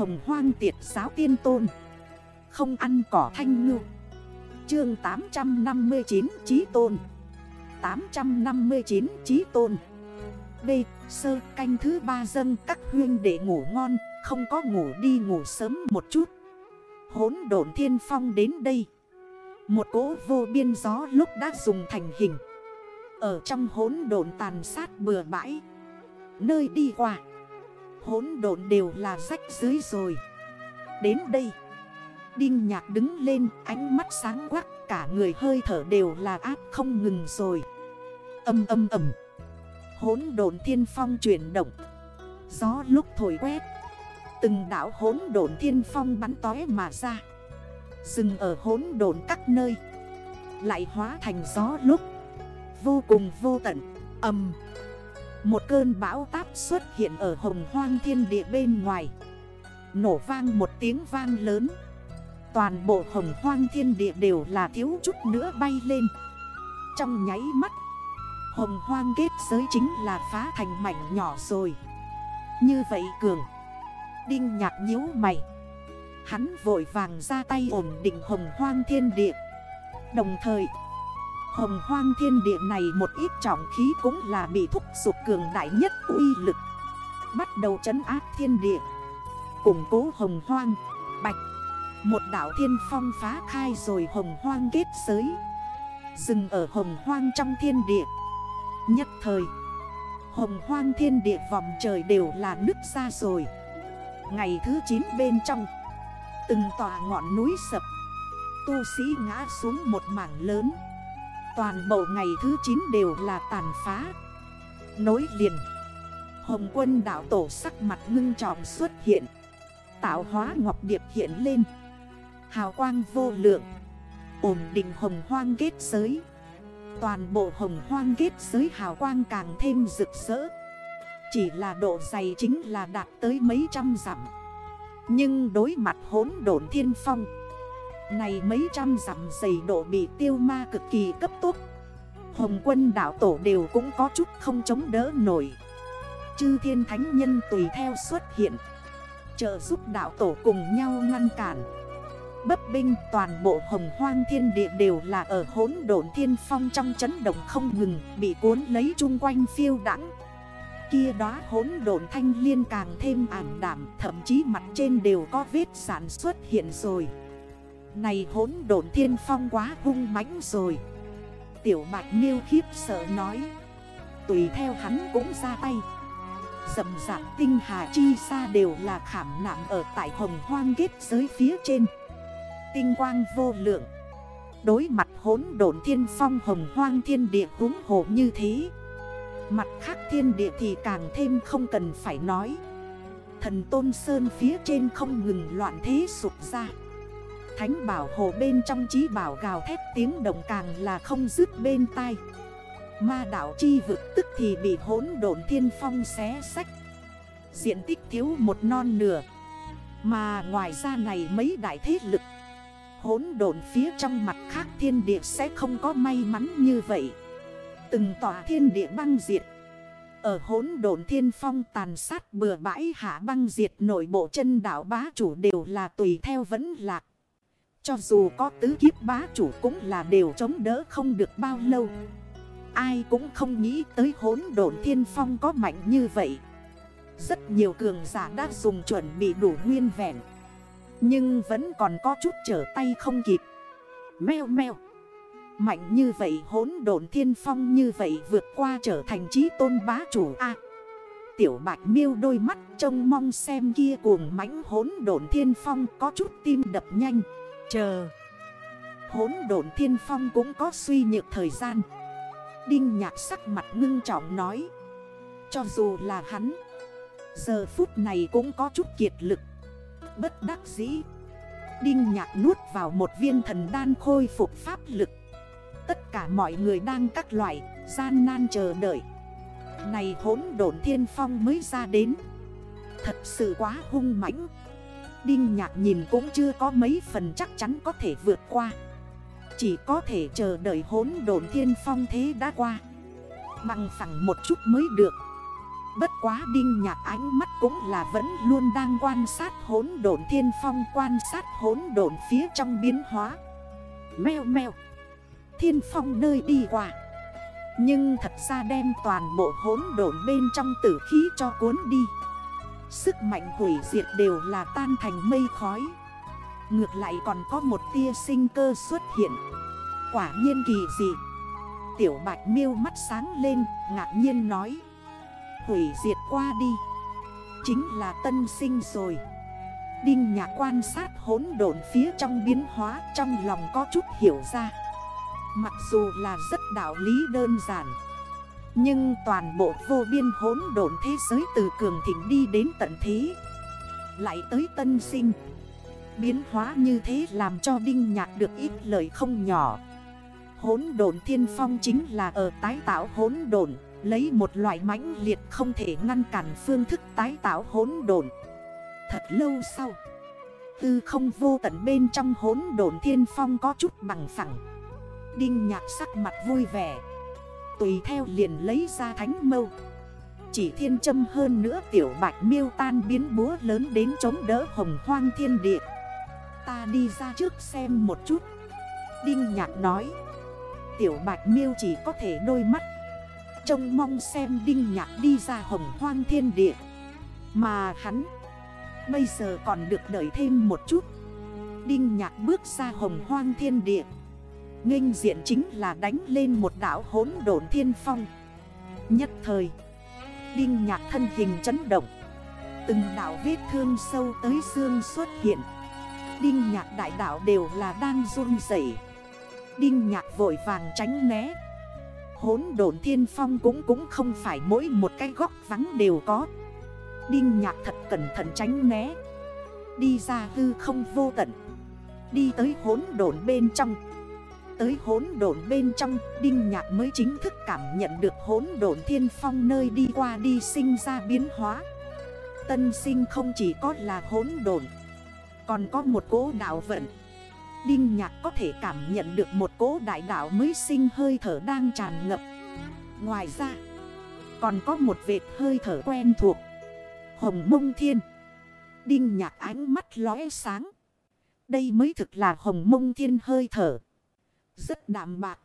Hồng hoang tiệt giáo tiên tôn. Không ăn cỏ thanh ngư. Chương 859 Chí Tôn. 859 Chí Tôn. B. Sơ canh thứ ba dâng các huyên để ngủ ngon, Không có ngủ đi ngủ sớm một chút. Hốn độn thiên phong đến đây. Một cỗ vô biên gió lúc đã dùng thành hình. Ở trong hốn độn tàn sát bừa bãi. Nơi đi qua hỗn độn đều là rách dưới rồi. Đến đây, Đinh nhạc đứng lên, ánh mắt sáng quắc, Cả người hơi thở đều là áp không ngừng rồi. Âm âm ầm Hốn độn thiên phong chuyển động. Gió lúc thổi quét, Từng đảo hốn độn thiên phong bắn tói mà ra. Dừng ở hốn độn các nơi, Lại hóa thành gió lúc. Vô cùng vô tận, Âm. Một cơn bão táp xuất hiện ở hồng hoang thiên địa bên ngoài. Nổ vang một tiếng vang lớn. Toàn bộ hồng hoang thiên địa đều là thiếu chút nữa bay lên. Trong nháy mắt, Hồng hoang kết giới chính là phá thành mảnh nhỏ rồi. Như vậy cường, Đinh nhạc nhíu mày. Hắn vội vàng ra tay ổn định hồng hoang thiên địa. Đồng thời Hồng hoang thiên địa này một ít trọng khí cũng là bị thúc sụp cường đại nhất uy lực. Bắt đầu trấn áp thiên địa. Củng cố hồng hoang. Bạch. Một đảo thiên phong phá khai rồi hồng hoang kết giới. Dừng ở hồng hoang trong thiên địa. Nhất thời, Hồng hoang thiên địa vòng trời đều là nứt ra rồi. Ngày thứ 9 bên trong, Từng tòa ngọn núi sập. Tu sĩ ngã xuống một mảng lớn. Toàn bộ ngày thứ 9 đều là tàn phá. Nối liền. Hồng quân đảo tổ sắc mặt ngưng trọng xuất hiện. Tạo hóa ngọc điệp hiện lên. Hào quang vô lượng. Ổn định hồng hoang kết giới. Toàn bộ hồng hoang kết giới hào quang càng thêm rực rỡ. Chỉ là độ dày chính là đạt tới mấy trăm dặm. Nhưng đối mặt hốn độn thiên phong này mấy trăm dặm dày độ bị tiêu ma cực kỳ cấp tốc. Hồng quân đảo tổ đều cũng có chút không chống đỡ nổi. Chư thiên thánh nhân tùy theo xuất hiện. Trợ giúp đảo tổ cùng nhau ngăn cản. Bấp binh toàn bộ hồng hoang thiên địa đều là ở hốn độn thiên phong trong chấn động không ngừng, Bị cuốn lấy chung quanh phiêu đắng Kia đó hốn độn thanh liên càng thêm ảm đảm Thậm chí mặt trên đều có vết sản xuất hiện rồi. Này hốn độn thiên phong quá hung mãnh rồi. Tiểu bạch miêu khiếp sợ nói. Tùy theo hắn cũng ra tay. Dầm dạp tinh hà chi xa đều là khảm nạm ở tại hồng hoang kết giới phía trên. Tinh quang vô lượng. Đối mặt hốn độn thiên phong hồng hoang thiên địa húng hộ như thế. Mặt khác thiên địa thì càng thêm không cần phải nói. Thần Tôn Sơn phía trên không ngừng loạn thế sụp ra. Thánh bảo hồ bên trong trí bảo gào thét tiếng động càng là không dứt bên tai. Ma đảo chi vực tức thì bị hỗn độn thiên phong xé sách Diện tích thiếu một non nửa. Mà ngoài ra này mấy đại thế lực, hỗn độn phía trong mặt khác thiên địa sẽ không có may mắn như vậy. Từng tòa thiên địa băng diệt. Ở hỗn độn thiên phong tàn sát bừa bãi hạ băng diệt nội bộ chân đảo bá chủ đều là tùy theo vẫn lạc. Cho dù có tứ kiếp bá chủ cũng là đều chống đỡ không được bao lâu. Ai cũng không nghĩ tới hốn độn thiên phong có mạnh như vậy. Rất nhiều cường giả đã dùng chuẩn bị đủ nguyên vẹn, Nhưng vẫn còn có chút trở tay không kịp. Mèo mèo Mạnh như vậy hốn độn thiên phong như vậy vượt qua trở thành trí tôn bá chủ A. Tiểu bạch miêu đôi mắt trông mong xem kia cuồng mãnh hốn độn thiên phong có chút tim đập nhanh. Chờ. Hốn độn thiên phong cũng có suy nhược thời gian. Đinh nhạc sắc mặt ngưng trọng nói, Cho dù là hắn, Giờ phút này cũng có chút kiệt lực. Bất đắc dĩ, Đinh nhạc nuốt vào một viên thần đan khôi phục pháp lực. Tất cả mọi người đang các loại, gian nan chờ đợi. Này hốn độn thiên phong mới ra đến. Thật sự quá hung mãnh. Đinh nhạc nhìn cũng chưa có mấy phần chắc chắn có thể vượt qua. Chỉ có thể chờ đợi hốn Đồn thiên phong thế đã qua. Bằng phẳng một chút mới được. Bất quá đinh nhạc ánh mắt cũng là vẫn luôn đang quan sát hốn Đồn thiên phong, Quan sát hốn Đồn phía trong biến hóa. Mèo mèo. Thiên phong nơi đi qua. Nhưng thật ra đem toàn bộ hốn Đồn bên trong tử khí cho cuốn đi. Sức mạnh hủy diệt đều là tan thành mây khói. Ngược lại còn có một tia sinh cơ xuất hiện. Quả nhiên kỳ dị. Tiểu bạch miêu mắt sáng lên, ngạc nhiên nói. Hủy diệt qua đi. Chính là tân sinh rồi. Đinh nhà quan sát hỗn độn phía trong biến hóa Trong lòng có chút hiểu ra. Mặc dù là rất đạo lý đơn giản nhưng toàn bộ vô biên hỗn độn thế giới từ cường thịnh đi đến tận thế. Lại tới tân sinh. Biến hóa như thế làm cho Đinh Nhạc được ít lời không nhỏ. Hốn đồn thiên phong chính là ở tái tạo hốn đồn Lấy một loại mãnh liệt không thể ngăn cản phương thức tái tạo hốn đồn Thật lâu sau, Tư không vô tận bên trong hốn đồn thiên phong có chút bằng phẳng. Đinh nhạc sắc mặt vui vẻ. Tùy theo liền lấy ra thánh mâu. Chỉ thiên châm hơn nữa tiểu bạch miêu tan biến búa lớn đến chống đỡ hồng hoang thiên địa. Ta đi ra trước xem một chút. Đinh nhạc nói. Tiểu bạch miêu chỉ có thể đôi mắt. Trông mong xem đinh nhạc đi ra hồng hoang thiên địa. Mà hắn, Bây giờ còn được đợi thêm một chút. Đinh nhạc bước ra hồng hoang thiên địa. Nghênh diện chính là đánh lên một đảo hốn đồn thiên phong. Nhất thời, Đinh nhạc thân hình chấn động. Từng đảo vết thương sâu tới xương xuất hiện. Đinh nhạc đại đảo đều là đang run dậy Đinh nhạc vội vàng tránh né. Hốn đồn thiên phong cũng cũng không phải mỗi một cái góc vắng đều có. Đinh nhạc thật cẩn thận tránh né. Đi ra hư không vô tận. Đi tới hốn đồn bên trong. Tới hốn đồn bên trong, Đinh nhạc mới chính thức cảm nhận được hốn đồn thiên phong nơi đi qua đi sinh ra biến hóa. Tân sinh không chỉ có là hốn đồn Còn có một cố đạo vận. Đinh nhạc có thể cảm nhận được một cố đại đạo mới sinh hơi thở đang tràn ngập. Ngoài ra, Còn có một vệt hơi thở quen thuộc. Hồng mông thiên. Đinh nhạc ánh mắt lóe sáng. Đây mới thực là hồng mông thiên hơi thở. Rất đạm bạc.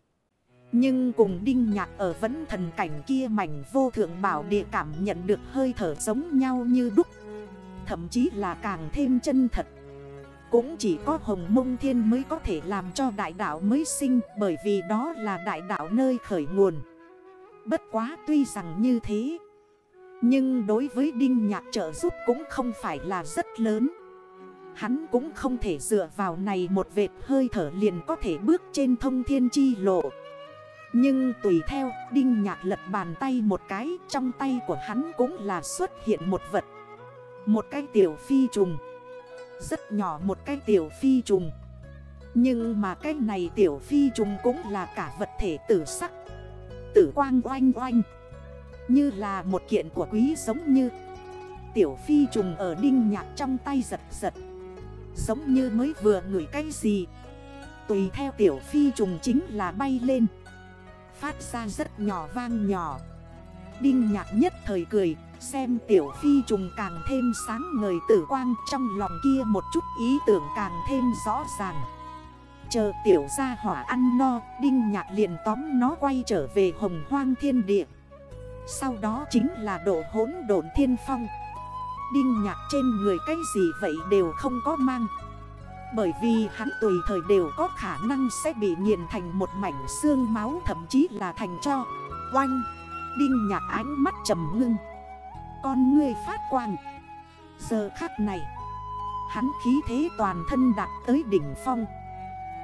Nhưng cùng đinh nhạc ở vẫn thần cảnh kia mảnh vô thượng bảo địa cảm nhận được hơi thở giống nhau như đúc. Thậm chí là càng thêm chân thật. Cũng chỉ có hồng mông thiên mới có thể làm cho đại đảo mới sinh, Bởi vì đó là đại đảo nơi khởi nguồn. Bất quá tuy rằng như thế, Nhưng đối với Đinh Nhạc trợ giúp cũng không phải là rất lớn. Hắn cũng không thể dựa vào này một vệt hơi thở liền có thể bước trên thông thiên chi lộ. Nhưng tùy theo, Đinh Nhạc lật bàn tay một cái, Trong tay của hắn cũng là xuất hiện một vật. Một cái tiểu phi trùng. Rất nhỏ một cái tiểu phi trùng. Nhưng mà cái này tiểu phi trùng cũng là cả vật thể tử sắc. Tử quang oanh oanh. Như là một kiện của quý giống như. Tiểu phi trùng ở đinh nhạc trong tay giật giật. Giống như mới vừa ngửi cái gì. Tùy theo tiểu phi trùng chính là bay lên. Phát ra rất nhỏ vang nhỏ. Đinh nhạc nhất thời cười, Xem tiểu phi trùng càng thêm sáng ngời tử quang Trong lòng kia một chút ý tưởng càng thêm rõ ràng. Chờ tiểu ra hỏa ăn no, Đinh nhạc liền tóm nó quay trở về hồng hoang thiên địa. Sau đó chính là độ hốn độn thiên phong. Đinh nhạc trên người cái gì vậy đều không có mang. Bởi vì hắn tùy thời đều có khả năng sẽ bị nghiền thành một mảnh xương máu, Thậm chí là thành cho. Oanh! Đinh nhạc ánh mắt trầm ngưng. Con ngươi phát quang. Giờ khắc này, Hắn khí thế toàn thân đạt tới đỉnh phong.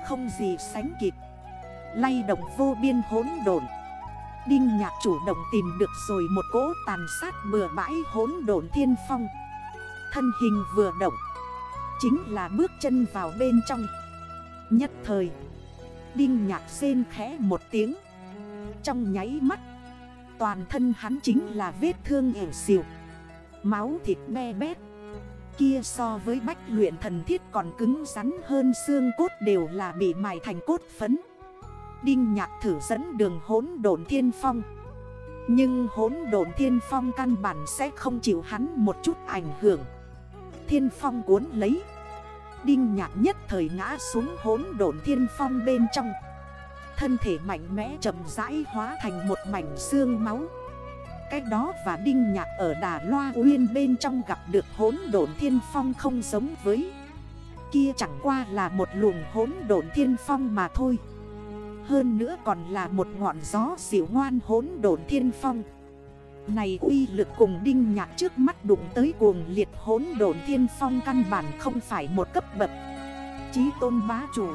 Không gì sánh kịp. Lay động vô biên hốn đồn Đinh nhạc chủ động tìm được rồi một cỗ tàn sát bừa bãi hốn đồn thiên phong. Thân hình vừa động, Chính là bước chân vào bên trong. Nhất thời, Đinh nhạc rên khẽ một tiếng. Trong nháy mắt, Toàn thân hắn chính là vết thương ẻo xìu, Máu thịt me bét. Kia so với bách luyện thần thiết còn cứng rắn hơn xương cốt đều là bị mài thành cốt phấn. Đinh nhạc thử dẫn đường hốn đồn thiên phong. Nhưng hốn đồn thiên phong căn bản sẽ không chịu hắn một chút ảnh hưởng. Thiên phong cuốn lấy. Đinh nhạc nhất thời ngã xuống hốn đồn thiên phong bên trong. Thân thể mạnh mẽ chậm rãi hóa thành một mảnh xương máu. Cách đó và đinh nhạc ở đà loa uyên bên trong gặp được hốn đồn thiên phong không giống với. Kia chẳng qua là một luồng hốn đồn thiên phong mà thôi. Hơn nữa còn là một ngọn gió dịu ngoan hốn độn thiên phong. Này uy lực cùng đinh nhạc trước mắt đụng tới cuồng liệt hốn độn thiên phong căn bản không phải một cấp bậc. Chí tôn bá chủ,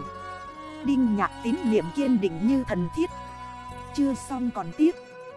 Đinh nhạc tín niệm kiên định như thần thiết. Chưa xong còn tiếp.